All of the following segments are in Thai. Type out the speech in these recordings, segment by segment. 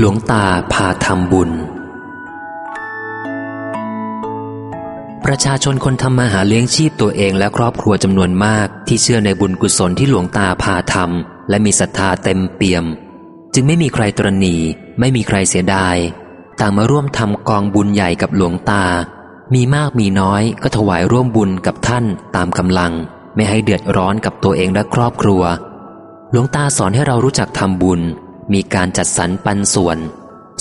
หลวงตาพาทำบุญ ประชาชนคนทำมาหาเลี้ยงชีพตัวเองและครอบครัวจำนวนมากที่เชื่อในบุญกุศลที่หลวงตาพาทำและมีศรัทธาเต็มเปี่ยม จึงไม่มีใครตรณีไม่มีใครเสียดาย ต่างมาร่วมทำกองบุญใหญ่กับหลวงตา มีมากมีน้อยก็ถวายร่วมบุญกับท่านตามกำลัง ไม่ให้เดือดร้อนกับตัวเองและครอบครัว หลวงตาสอนให้เรารู้จักทำบุญ มีการจัดสรรปันส่วน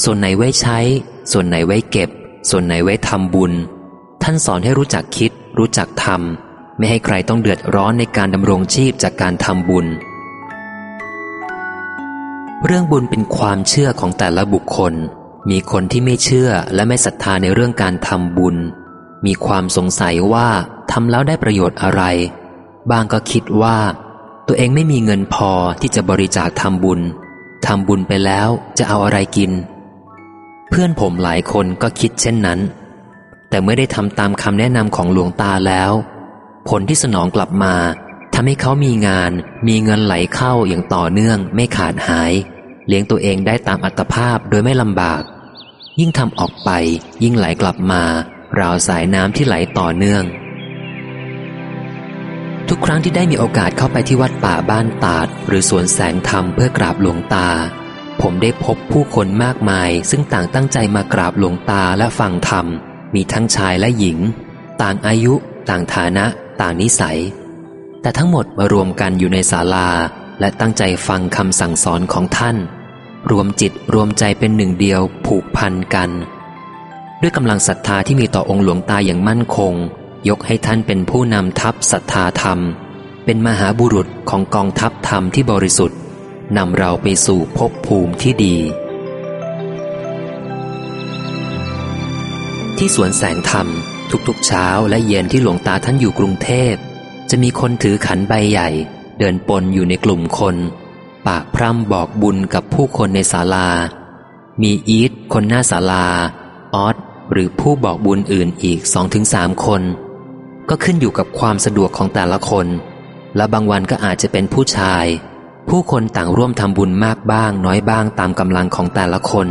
ส่วนไหนไว้ใช้ ส่วนไหนไว้เก็บ ส่วนไหนไว้ทำบุญ ท่านสอนให้รู้จักคิด รู้จักทำไม่ให้ใครต้องเดือดร้อนในการดำรงชีพจากการทำบุญ เรื่องบุญเป็นความเชื่อของแต่ละบุคคล มีคนที่ไม่เชื่อและไม่ศรัทธาในเรื่องการทำบุญ มีความสงสัยว่าทำแล้วได้ประโยชน์อะไร บางก็คิดว่า ตัวเองไม่มีเงินพอที่จะบริจาคทำบุญ ทำบุญไปแล้วจะเอาอะไรกิน เพื่อนผมหลายคนก็คิดเช่นนั้น แต่เมื่อได้ทำตามคำแนะนำของหลวงตาแล้ว ผลที่สนองกลับมาทำให้เขามีงานมีเงินไหลเข้าอย่างต่อเนื่องไม่ขาดหาย เลี้ยงตัวเองได้ตามอัตภาพโดยไม่ลำบาก ยิ่งทำออกไปยิ่งไหลกลับมาราวสายน้ำที่ไหลต่อเนื่อง ทุกครั้งที่ได้มีโอกาสเข้าไปที่วัดป่าบ้านตาด หรือสวนแสงธรรมเพื่อกราบหลวงตา ผมได้พบผู้คนมากมาย ซึ่งต่างตั้งใจมากราบหลวงตาและฟังธรรม มีทั้งชายและหญิง ต่างอายุ ต่างฐานะ ต่างนิสัย แต่ทั้งหมดมารวมกันอยู่ในศาลา และตั้งใจฟังคำสั่งสอนของท่าน รวมจิตรวมใจเป็นหนึ่งเดียวผูกพันกัน ด้วยกำลังศรัทธาที่มีต่อองค์หลวงตาอย่างมั่นคง ยกให้ท่านเป็นผู้นำทัพศรัทธาธรรม เป็นมหาบุรุษของกองทัพธรรมที่บริสุทธิ์นำเราไปสู่ภพภูมิที่ดี ที่สวนแสงธรรม ทุกๆเช้าและเย็นที่หลวงตาท่านอยู่กรุงเทพ จะมีคนถือขันใบใหญ่ เดินปนอยู่ในกลุ่มคน ปากพร่ำบอกบุญกับผู้คนในศาลา มีอีทคนหน้าศาลาออสหรือผู้บอกบุญอื่นอีกสองถึงสามคน ก็ขึ้นอยู่กับความสะดวกของแต่ละคน และบางวันก็อาจจะเป็นผู้ชาย ผู้คนต่างร่วมทำบุญมากบ้าง น้อยบ้างตามกำลังของแต่ละคน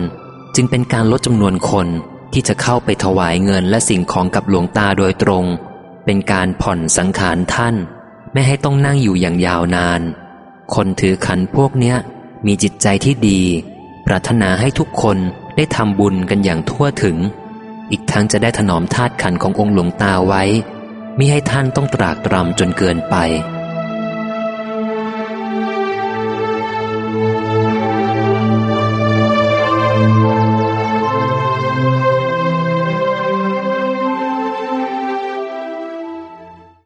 จึงเป็นการลดจำนวนคนที่จะเข้าไปถวายเงินและสิ่งของกับหลวงตาโดยตรง เป็นการผ่อนสังขารท่าน ไม่ให้ต้องนั่งอยู่อย่างยาวนาน คนถือขันพวกเนี้ย มีจิตใจที่ดี ปรารถนาให้ทุกคนได้ทำบุญกันอย่างทั่วถึง อีกทั้งจะได้ถนอมธาตุขันขององค์หลวงตาไว้ มิให้ท่านต้องตรากตรำจนเกินไป